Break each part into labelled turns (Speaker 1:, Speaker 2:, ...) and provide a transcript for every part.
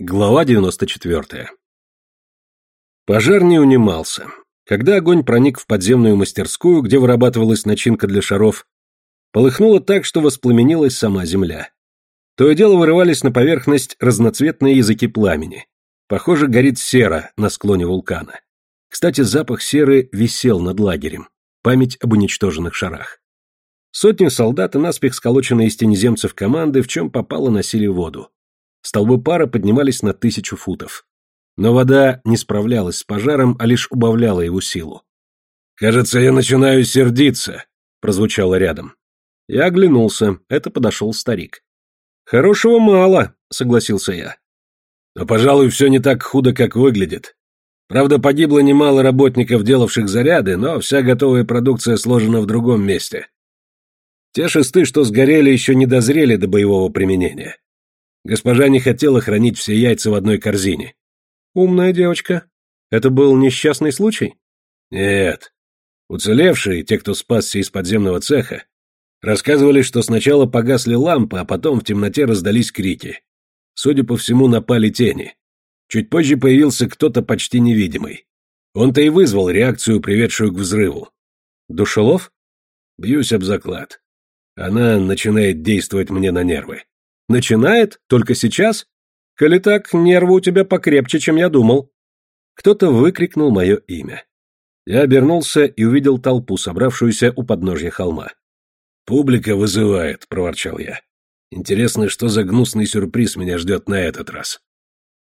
Speaker 1: Глава 94. Пожар не унимался. Когда огонь проник в подземную мастерскую, где вырабатывалась начинка для шаров, полыхнуло так, что воспламенилась сама земля. То и дело вырывались на поверхность разноцветные языки пламени. Похоже, горит сера на склоне вулкана. Кстати, запах серы висел над лагерем. Память об уничтоженных шарах. Сотни солдат и наспех сколоченные из тенеземцев команды в чем попало носили воду. Столбы пара поднимались на тысячу футов. Но вода не справлялась с пожаром, а лишь убавляла его силу. «Кажется, я начинаю сердиться», — прозвучало рядом. Я оглянулся, это подошел старик. «Хорошего мало», — согласился я. «Но, пожалуй, все не так худо, как выглядит. Правда, погибло немало работников, делавших заряды, но вся готовая продукция сложена в другом месте. Те шесты, что сгорели, еще не дозрели до боевого применения. Госпожа не хотела хранить все яйца в одной корзине. Умная девочка. Это был несчастный случай? Нет. Уцелевшие, те, кто спасся из подземного цеха, рассказывали, что сначала погасли лампы, а потом в темноте раздались крики. Судя по всему, напали тени. Чуть позже появился кто-то почти невидимый. Он-то и вызвал реакцию, приведшую к взрыву. Душелов? Бьюсь об заклад. Она начинает действовать мне на нервы. Начинает? Только сейчас? Коли так, нервы у тебя покрепче, чем я думал. Кто-то выкрикнул мое имя. Я обернулся и увидел толпу, собравшуюся у подножья холма. «Публика вызывает», — проворчал я. «Интересно, что за гнусный сюрприз меня ждет на этот раз?»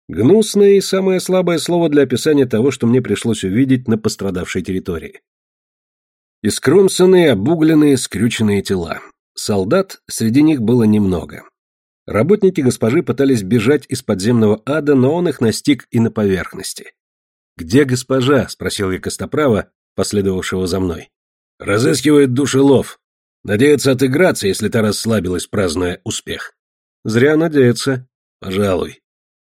Speaker 1: Гнусное и самое слабое слово для описания того, что мне пришлось увидеть на пострадавшей территории. Искромсанные, обугленные, скрюченные тела. Солдат среди них было немного. Работники госпожи пытались бежать из подземного ада, но он их настиг и на поверхности. «Где госпожа?» — спросил я Костоправа, последовавшего за мной. «Разыскивает душелов. Надеется отыграться, если та расслабилась, празднуя успех». «Зря надеется». «Пожалуй.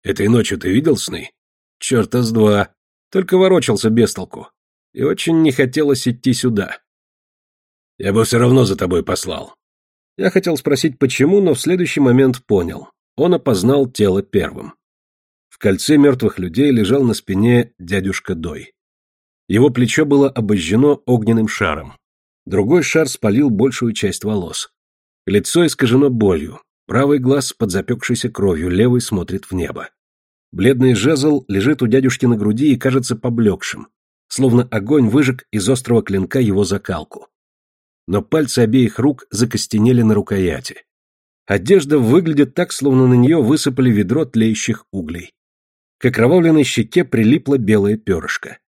Speaker 1: Этой ночью ты видел сны?» «Черта с два. Только ворочался без толку. И очень не хотелось идти сюда». «Я бы все равно за тобой послал. Я хотел спросить, почему, но в следующий момент понял. Он опознал тело первым. В кольце мертвых людей лежал на спине дядюшка Дой. Его плечо было обожжено огненным шаром. Другой шар спалил большую часть волос. Лицо искажено болью, правый глаз под запекшейся кровью, левый смотрит в небо. Бледный жезл лежит у дядюшки на груди и кажется поблекшим, словно огонь выжег из острого клинка его закалку но пальцы обеих рук закостенели на рукояти. Одежда выглядит так, словно на нее высыпали ведро тлеющих углей. К окровавленной щеке прилипло белое перышко.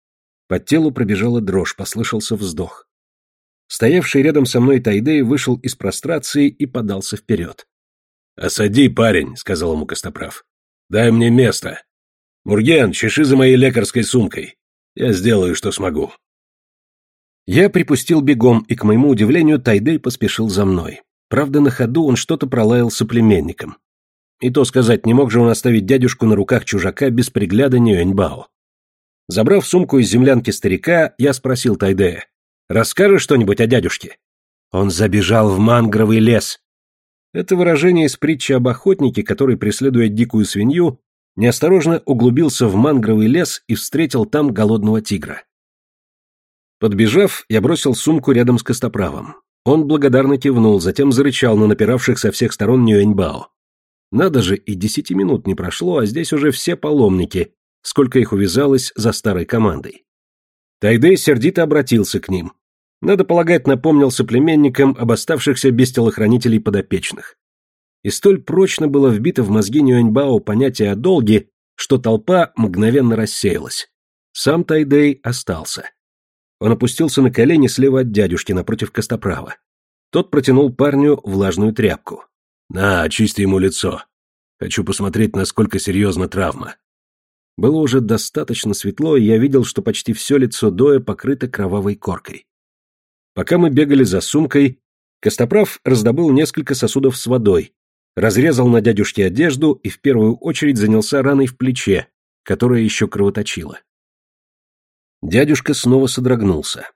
Speaker 1: По телу пробежала дрожь, послышался вздох. Стоявший рядом со мной Тайдей вышел из прострации и подался вперед. «Осади, парень», — сказал ему Костоправ. «Дай мне место. Мурген, чеши за моей лекарской сумкой. Я сделаю, что смогу». Я припустил бегом, и, к моему удивлению, Тайдей поспешил за мной. Правда, на ходу он что-то пролаял соплеменникам. И то сказать, не мог же он оставить дядюшку на руках чужака без пригляда Нюэньбао. Забрав сумку из землянки старика, я спросил Тайдея, «Расскажешь что-нибудь о дядюшке?» Он забежал в мангровый лес. Это выражение из притчи об охотнике, который, преследуя дикую свинью, неосторожно углубился в мангровый лес и встретил там голодного тигра. Подбежав, я бросил сумку рядом с костоправом. Он благодарно кивнул, затем зарычал на напиравших со всех сторон Нюэньбао. Надо же, и десяти минут не прошло, а здесь уже все паломники, сколько их увязалось за старой командой. Тайдей сердито обратился к ним. Надо полагать, напомнил соплеменникам об оставшихся без телохранителей подопечных. И столь прочно было вбито в мозги Нюэньбао понятие о долге, что толпа мгновенно рассеялась. Сам Тайдей остался. Он опустился на колени слева от дядюшки напротив костоправа. Тот протянул парню влажную тряпку. «На, очисти ему лицо. Хочу посмотреть, насколько серьезна травма». Было уже достаточно светло, и я видел, что почти все лицо Доя покрыто кровавой коркой. Пока мы бегали за сумкой, Костоправ раздобыл несколько сосудов с водой, разрезал на дядюшке одежду и в первую очередь занялся раной в плече, которая еще кровоточила. Дядюшка снова содрогнулся.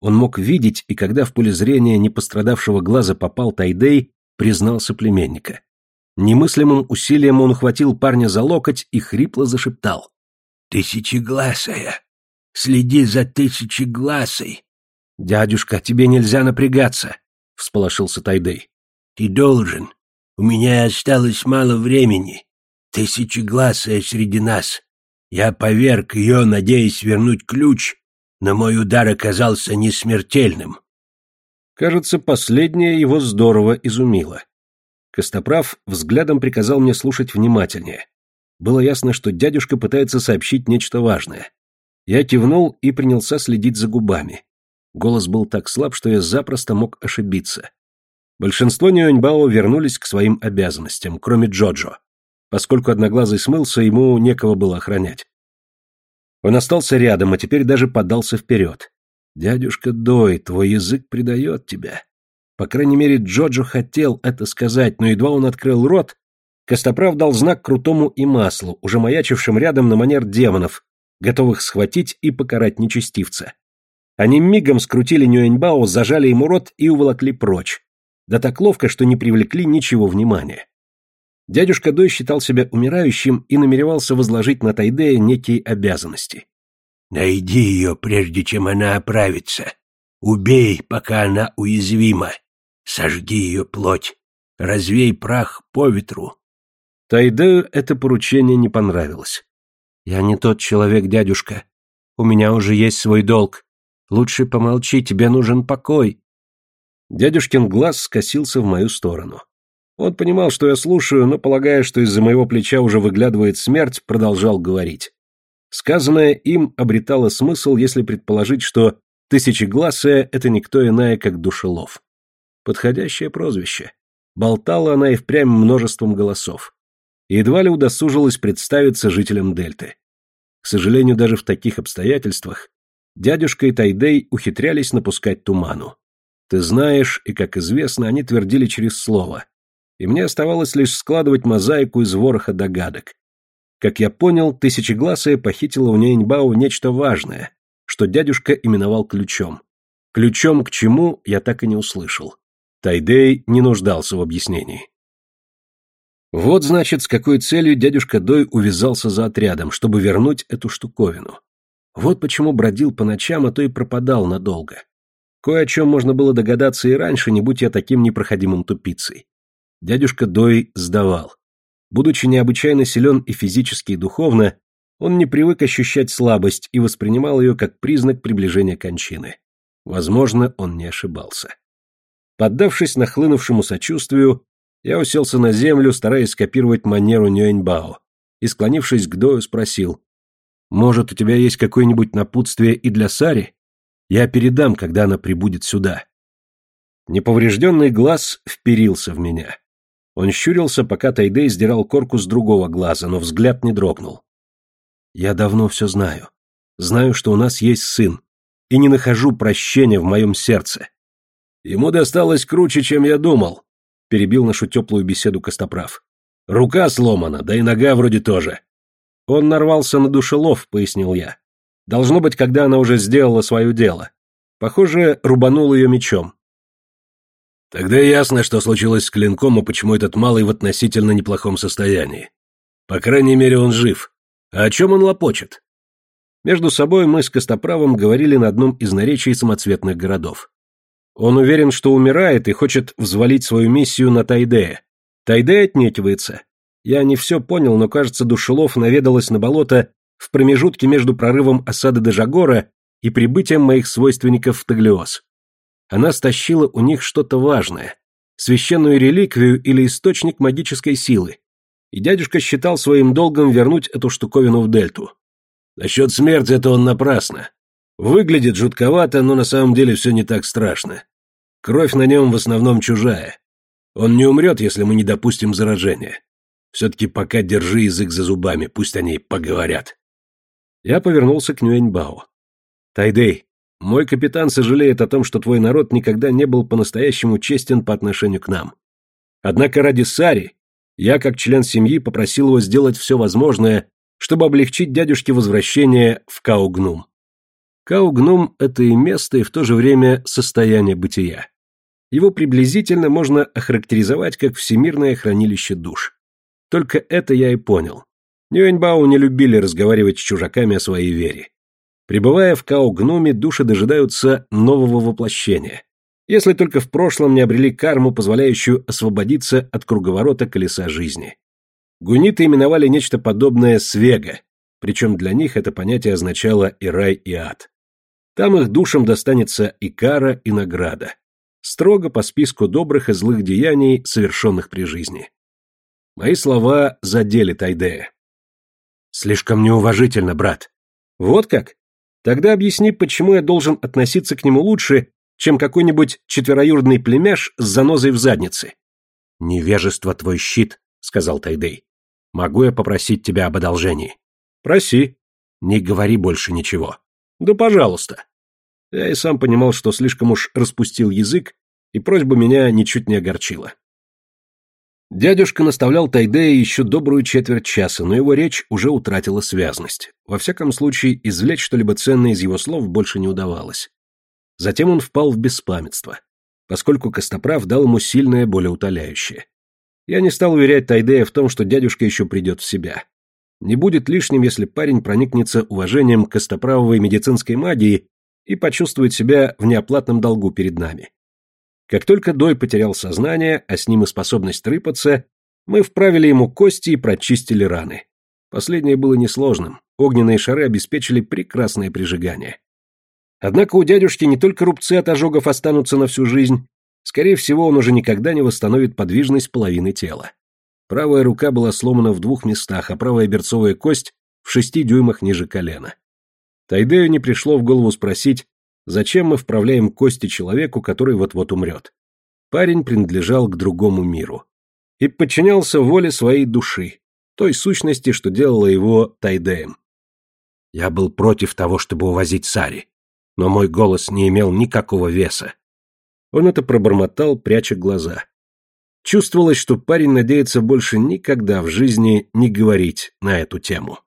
Speaker 1: Он мог видеть, и когда в поле зрения непострадавшего глаза попал Тайдей, признал соплеменника. Немыслимым усилием он ухватил парня за локоть и хрипло зашептал.
Speaker 2: «Тысячегласая! Следи за тысячегласой!»
Speaker 1: «Дядюшка, тебе нельзя напрягаться!» — всполошился Тайдей.
Speaker 2: «Ты должен. У меня осталось мало времени. Тысячегласая среди нас. Я поверг ее, надеясь вернуть ключ, но мой удар оказался несмертельным».
Speaker 1: Кажется, последнее его здорово изумило. Костоправ взглядом приказал мне слушать внимательнее. Было ясно, что дядюшка пытается сообщить нечто важное. Я кивнул и принялся следить за губами. Голос был так слаб, что я запросто мог ошибиться. Большинство Нюэньбао вернулись к своим обязанностям, кроме Джоджо. Поскольку Одноглазый смылся, ему некого было охранять. Он остался рядом, а теперь даже подался вперед. «Дядюшка Дой, твой язык предает тебя. По крайней мере, Джоджо хотел это сказать, но едва он открыл рот, Костоправ дал знак Крутому и Маслу, уже маячившим рядом на манер демонов, готовых схватить и покарать нечестивца. Они мигом скрутили Нюэньбао, зажали ему рот и уволокли прочь. Да так ловко, что не привлекли ничего внимания. Дядюшка Дой считал себя умирающим и намеревался возложить на Тайдея некие обязанности.
Speaker 2: «Найди ее, прежде чем она оправится. Убей, пока она уязвима. Сожги ее плоть. Развей прах по ветру.
Speaker 1: Тайдею это поручение не понравилось. «Я не тот человек, дядюшка. У меня уже есть свой долг. Лучше помолчи, тебе нужен покой». Дядюшкин глаз скосился в мою сторону. Он понимал, что я слушаю, но, полагая, что из-за моего плеча уже выглядывает смерть, продолжал говорить. Сказанное им обретало смысл, если предположить, что Тысячегласая — это никто иная, как Душелов. Подходящее прозвище. Болтала она и впрямь множеством голосов. едва ли удосужилась представиться жителям Дельты. К сожалению, даже в таких обстоятельствах дядюшка и Тайдей ухитрялись напускать туману. Ты знаешь, и, как известно, они твердили через слово. И мне оставалось лишь складывать мозаику из вороха догадок. Как я понял, Тысячегласая похитила у Нейнбау нечто важное, что дядюшка именовал ключом. Ключом к чему, я так и не услышал. Тайдей не нуждался в объяснении. Вот, значит, с какой целью дядюшка Дой увязался за отрядом, чтобы вернуть эту штуковину. Вот почему бродил по ночам, а то и пропадал надолго. Кое о чем можно было догадаться и раньше, не будь я таким непроходимым тупицей. Дядюшка Дой сдавал. Будучи необычайно силен и физически, и духовно, он не привык ощущать слабость и воспринимал ее как признак приближения кончины. Возможно, он не ошибался. Поддавшись нахлынувшему сочувствию, я уселся на землю, стараясь скопировать манеру Нюэньбао, и, склонившись к Дою, спросил, «Может, у тебя есть какое-нибудь напутствие и для Сари? Я передам, когда она прибудет сюда». Неповрежденный глаз вперился в меня. Он щурился, пока Тайдей сдирал корку с другого глаза, но взгляд не дрогнул. Я давно все знаю. Знаю, что у нас есть сын. И не нахожу прощения в моем сердце. Ему досталось круче, чем я думал, перебил нашу теплую беседу Костоправ. Рука сломана, да и нога вроде тоже. Он нарвался на душелов, пояснил я. Должно быть, когда она уже сделала свое дело. Похоже, рубанул ее мечом. Тогда ясно, что случилось с клинком и почему этот малый в относительно неплохом состоянии. По крайней мере, он жив. А о чем он лопочет? Между собой мы с Костоправом говорили на одном из наречий самоцветных городов. Он уверен, что умирает и хочет взвалить свою миссию на Тайдея. Тайдей отнекивается. Я не все понял, но, кажется, Душелов наведалась на болото в промежутке между прорывом осады Дежагора и прибытием моих свойственников в Таглиоз. Она стащила у них что-то важное, священную реликвию или источник магической силы, и дядюшка считал своим долгом вернуть эту штуковину в дельту. Насчет смерти это он напрасно. Выглядит жутковато, но на самом деле все не так страшно. Кровь на нем в основном чужая. Он не умрет, если мы не допустим заражения. Все-таки пока держи язык за зубами, пусть они поговорят. Я повернулся к Нюэньбао. Тайдей, мой капитан сожалеет о том, что твой народ никогда не был по-настоящему честен по отношению к нам. Однако ради Сари я, как член семьи, попросил его сделать все возможное, чтобы облегчить дядюшке возвращение в Каугнум. Каугнум — это и место, и в то же время состояние бытия. Его приблизительно можно охарактеризовать как всемирное хранилище душ. Только это я и понял. Нюэньбао не любили разговаривать с чужаками о своей вере. Прибывая в Као-Гнуме, души дожидаются нового воплощения. Если только в прошлом не обрели карму, позволяющую освободиться от круговорота колеса жизни. Гуниты именовали нечто подобное свега, причем для них это понятие означало и рай, и ад. Там их душам достанется и кара, и награда. Строго по списку добрых и злых деяний, совершенных при жизни. Мои слова задели Тайдея.
Speaker 2: Слишком неуважительно, брат.
Speaker 1: Вот как? Тогда объясни, почему я должен относиться к нему лучше, чем какой-нибудь четвероюродный племяш с занозой в заднице.
Speaker 2: Невежество твой щит, сказал Тайдей. Могу я попросить тебя об одолжении?
Speaker 1: Проси.
Speaker 2: Не говори больше ничего.
Speaker 1: Да пожалуйста. Я и сам понимал, что слишком уж распустил язык, и просьба меня ничуть не огорчила. Дядюшка наставлял Тайдея еще добрую четверть часа, но его речь уже утратила связность. Во всяком случае, извлечь что-либо ценное из его слов больше не удавалось. Затем он впал в беспамятство, поскольку Костоправ дал ему сильное болеутоляющее. Я не стал уверять Тайдея в том, что дядюшка еще придет в себя. Не будет лишним, если парень проникнется уважением к костоправовой медицинской магии и почувствует себя в неоплатном долгу перед нами. Как только Дой потерял сознание, а с ним и способность рыпаться, мы вправили ему кости и прочистили раны. Последнее было несложным, огненные шары обеспечили прекрасное прижигание. Однако у дядюшки не только рубцы от ожогов останутся на всю жизнь, скорее всего, он уже никогда не восстановит подвижность половины тела. Правая рука была сломана в двух местах, а правая берцовая кость в шести дюймах ниже колена. Тайдею не пришло в голову спросить, Зачем мы вправляем кости человеку, который вот-вот умрет? Парень принадлежал к другому миру. И подчинялся воле своей души, той сущности, что делала его Тайдеем.
Speaker 2: Я был против того, чтобы увозить Сари, но мой голос не имел никакого веса.
Speaker 1: Он это пробормотал, пряча глаза. Чувствовалось, что парень надеется больше никогда в жизни не говорить на эту тему.